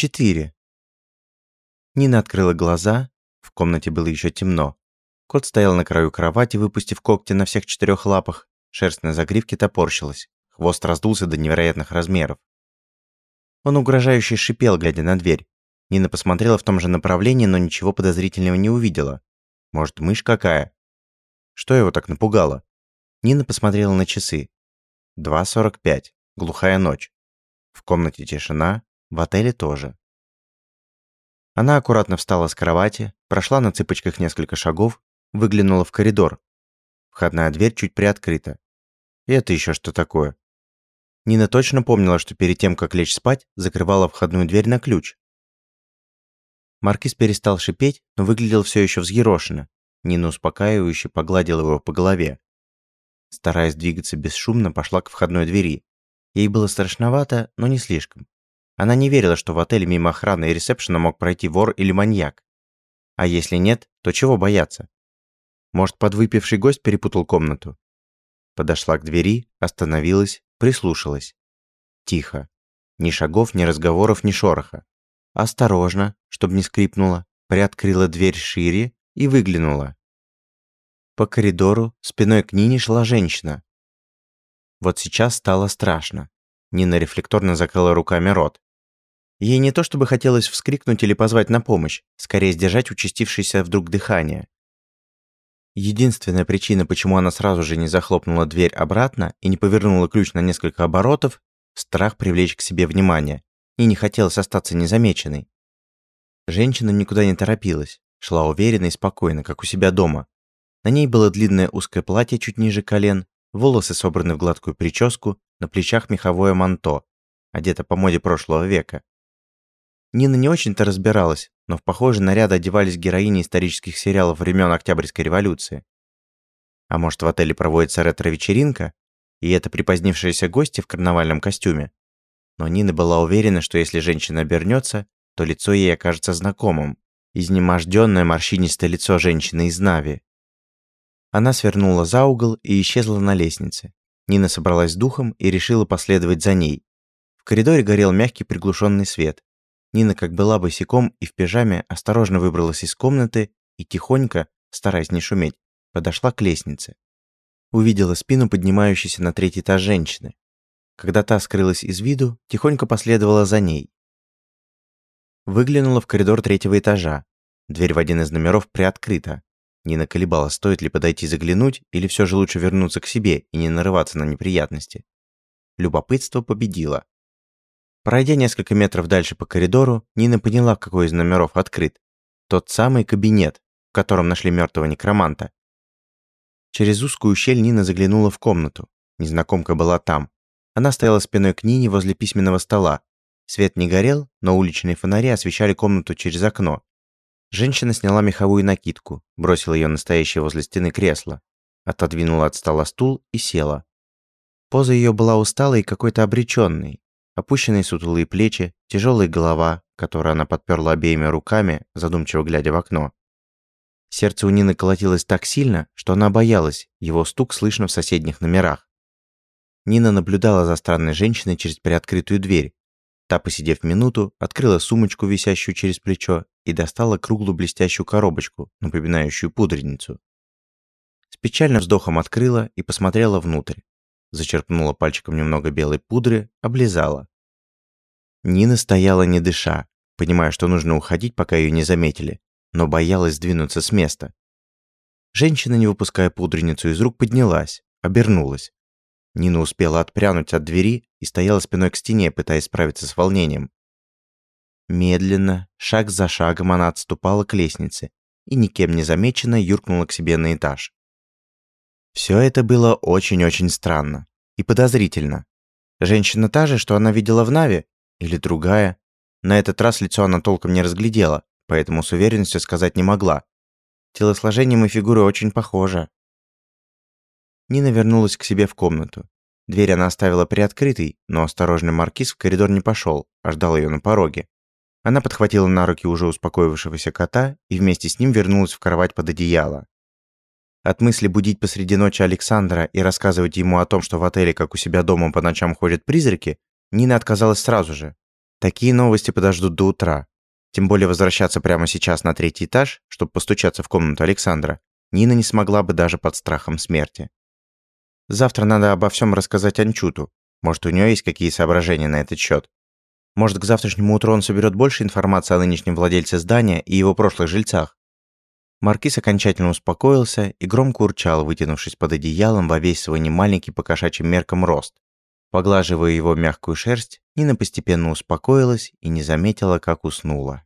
Четыре. Нина открыла глаза. В комнате было еще темно. Кот стоял на краю кровати, выпустив когти на всех четырех лапах. Шерсть на загривке топорщилась. Хвост раздулся до невероятных размеров. Он угрожающе шипел, глядя на дверь. Нина посмотрела в том же направлении, но ничего подозрительного не увидела. Может, мышь какая? Что его так напугало? Нина посмотрела на часы. 2.45. Глухая ночь. В комнате тишина, в отеле тоже. Она аккуратно встала с кровати, прошла на цыпочках несколько шагов, выглянула в коридор. Входная дверь чуть приоткрыта. И это еще что такое? Нина точно помнила, что перед тем, как лечь спать, закрывала входную дверь на ключ. Маркиз перестал шипеть, но выглядел все еще взъерошенно. Нина успокаивающе погладила его по голове. Стараясь двигаться бесшумно, пошла к входной двери. Ей было страшновато, но не слишком. Она не верила, что в отеле мимо охраны и ресепшена мог пройти вор или маньяк. А если нет, то чего бояться? Может, подвыпивший гость перепутал комнату? Подошла к двери, остановилась, прислушалась. Тихо. Ни шагов, ни разговоров, ни шороха. Осторожно, чтобы не скрипнула, приоткрыла дверь шире и выглянула. По коридору спиной к Нине шла женщина. Вот сейчас стало страшно. Нина рефлекторно закрыла руками рот. Ей не то чтобы хотелось вскрикнуть или позвать на помощь, скорее сдержать участившееся вдруг дыхание. Единственная причина, почему она сразу же не захлопнула дверь обратно и не повернула ключ на несколько оборотов – страх привлечь к себе внимание, и не хотелось остаться незамеченной. Женщина никуда не торопилась, шла уверенно и спокойно, как у себя дома. На ней было длинное узкое платье чуть ниже колен, волосы собраны в гладкую прическу, на плечах меховое манто, одета по моде прошлого века. Нина не очень-то разбиралась, но в похожие наряды одевались героини исторических сериалов времен Октябрьской революции. А может, в отеле проводится ретро-вечеринка, и это припозднившиеся гости в карнавальном костюме? Но Нина была уверена, что если женщина обернется, то лицо ей окажется знакомым. Изнеможденное морщинистое лицо женщины из Нави. Она свернула за угол и исчезла на лестнице. Нина собралась с духом и решила последовать за ней. В коридоре горел мягкий приглушенный свет. Нина, как была босиком и в пижаме, осторожно выбралась из комнаты и тихонько, стараясь не шуметь, подошла к лестнице. Увидела спину поднимающейся на третий этаж женщины. Когда та скрылась из виду, тихонько последовала за ней. Выглянула в коридор третьего этажа. Дверь в один из номеров приоткрыта. Нина колебалась, стоит ли подойти заглянуть, или все же лучше вернуться к себе и не нарываться на неприятности. Любопытство победило. Пройдя несколько метров дальше по коридору, Нина поняла, какой из номеров открыт. Тот самый кабинет, в котором нашли мертвого некроманта. Через узкую щель Нина заглянула в комнату. Незнакомка была там. Она стояла спиной к Нине возле письменного стола. Свет не горел, но уличные фонари освещали комнату через окно. Женщина сняла меховую накидку, бросила ее настоящее возле стены кресло, отодвинула от стола стул и села. Поза ее была усталой и какой-то обреченной. Опущенные сутулые плечи, тяжелая голова, которую она подперла обеими руками, задумчиво глядя в окно. Сердце у Нины колотилось так сильно, что она боялась, его стук слышно в соседних номерах. Нина наблюдала за странной женщиной через приоткрытую дверь, Та, посидев минуту, открыла сумочку, висящую через плечо, и достала круглую блестящую коробочку, напоминающую пудреницу. С печальным вздохом открыла и посмотрела внутрь. Зачерпнула пальчиком немного белой пудры, облизала. Нина стояла не дыша, понимая, что нужно уходить, пока ее не заметили, но боялась сдвинуться с места. Женщина, не выпуская пудреницу из рук, поднялась, обернулась. Нина успела отпрянуть от двери и стояла спиной к стене, пытаясь справиться с волнением. Медленно, шаг за шагом она отступала к лестнице и никем не замеченно юркнула к себе на этаж. Все это было очень-очень странно и подозрительно. Женщина та же, что она видела в Наве, или другая? На этот раз лицо она толком не разглядела, поэтому с уверенностью сказать не могла. Телосложением и фигурой очень похожа. Нина вернулась к себе в комнату. Дверь она оставила приоткрытой, но осторожный маркиз в коридор не пошел, а ждал ее на пороге. Она подхватила на руки уже успокоившегося кота и вместе с ним вернулась в кровать под одеяло. От мысли будить посреди ночи Александра и рассказывать ему о том, что в отеле, как у себя дома, по ночам ходят призраки, Нина отказалась сразу же. Такие новости подождут до утра. Тем более возвращаться прямо сейчас на третий этаж, чтобы постучаться в комнату Александра, Нина не смогла бы даже под страхом смерти. Завтра надо обо всем рассказать Анчуту. Может, у нее есть какие соображения на этот счет. Может, к завтрашнему утру он соберет больше информации о нынешнем владельце здания и его прошлых жильцах. Маркиз окончательно успокоился и громко урчал, вытянувшись под одеялом во весь свой немаленький по кошачьим меркам рост. Поглаживая его мягкую шерсть, Нина постепенно успокоилась и не заметила, как уснула.